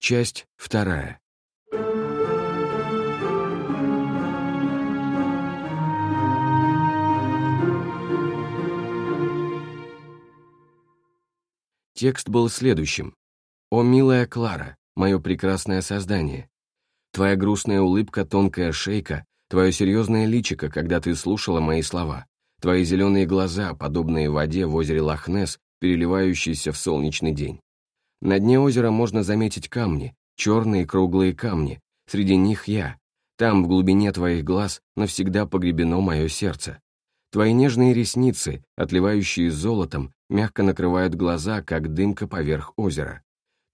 Часть вторая. Текст был следующим. «О, милая Клара, мое прекрасное создание! Твоя грустная улыбка, тонкая шейка, твое серьезное личико, когда ты слушала мои слова, твои зеленые глаза, подобные воде в озере Лохнес, переливающиеся в солнечный день. На дне озера можно заметить камни, черные круглые камни, среди них я. Там, в глубине твоих глаз, навсегда погребено мое сердце. Твои нежные ресницы, отливающие золотом, мягко накрывают глаза, как дымка поверх озера.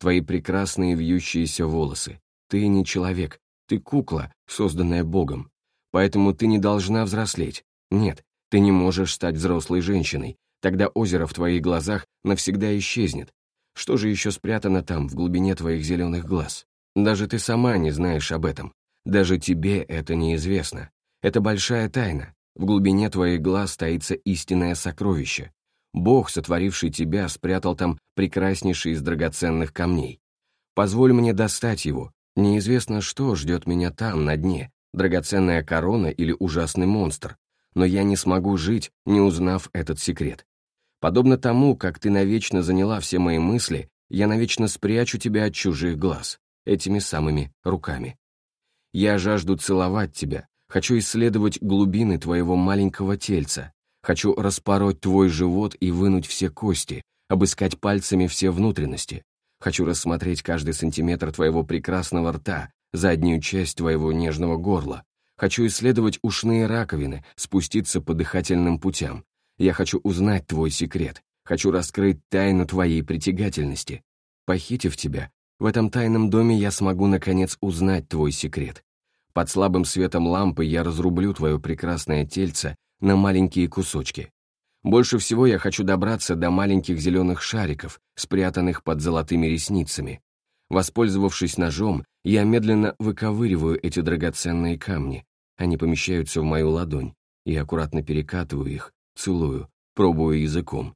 Твои прекрасные вьющиеся волосы. Ты не человек, ты кукла, созданная Богом. Поэтому ты не должна взрослеть. Нет, ты не можешь стать взрослой женщиной. Тогда озеро в твоих глазах навсегда исчезнет. Что же еще спрятано там, в глубине твоих зеленых глаз? Даже ты сама не знаешь об этом. Даже тебе это неизвестно. Это большая тайна. В глубине твоих глаз таится истинное сокровище. Бог, сотворивший тебя, спрятал там прекраснейший из драгоценных камней. Позволь мне достать его. Неизвестно, что ждет меня там, на дне, драгоценная корона или ужасный монстр. Но я не смогу жить, не узнав этот секрет. Подобно тому, как ты навечно заняла все мои мысли, я навечно спрячу тебя от чужих глаз, этими самыми руками. Я жажду целовать тебя, хочу исследовать глубины твоего маленького тельца, Хочу распороть твой живот и вынуть все кости, обыскать пальцами все внутренности. Хочу рассмотреть каждый сантиметр твоего прекрасного рта, заднюю часть твоего нежного горла. Хочу исследовать ушные раковины, спуститься по дыхательным путям. Я хочу узнать твой секрет. Хочу раскрыть тайну твоей притягательности. Похитив тебя, в этом тайном доме я смогу, наконец, узнать твой секрет. Под слабым светом лампы я разрублю твое прекрасное тельце на маленькие кусочки. Больше всего я хочу добраться до маленьких зеленых шариков, спрятанных под золотыми ресницами. Воспользовавшись ножом, я медленно выковыриваю эти драгоценные камни. Они помещаются в мою ладонь. и аккуратно перекатываю их, целую, пробую языком.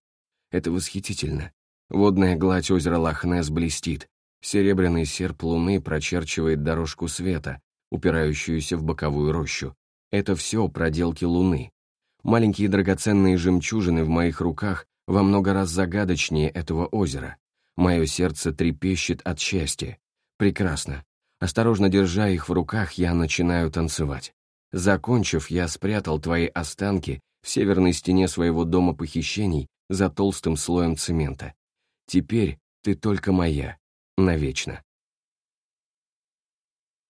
Это восхитительно. Водная гладь озера Лохнес блестит. Серебряный серп луны прочерчивает дорожку света, упирающуюся в боковую рощу. Это все проделки луны. Маленькие драгоценные жемчужины в моих руках во много раз загадочнее этого озера. Мое сердце трепещет от счастья. Прекрасно. Осторожно держа их в руках, я начинаю танцевать. Закончив, я спрятал твои останки северной стене своего дома похищений за толстым слоем цемента. Теперь ты только моя. Навечно.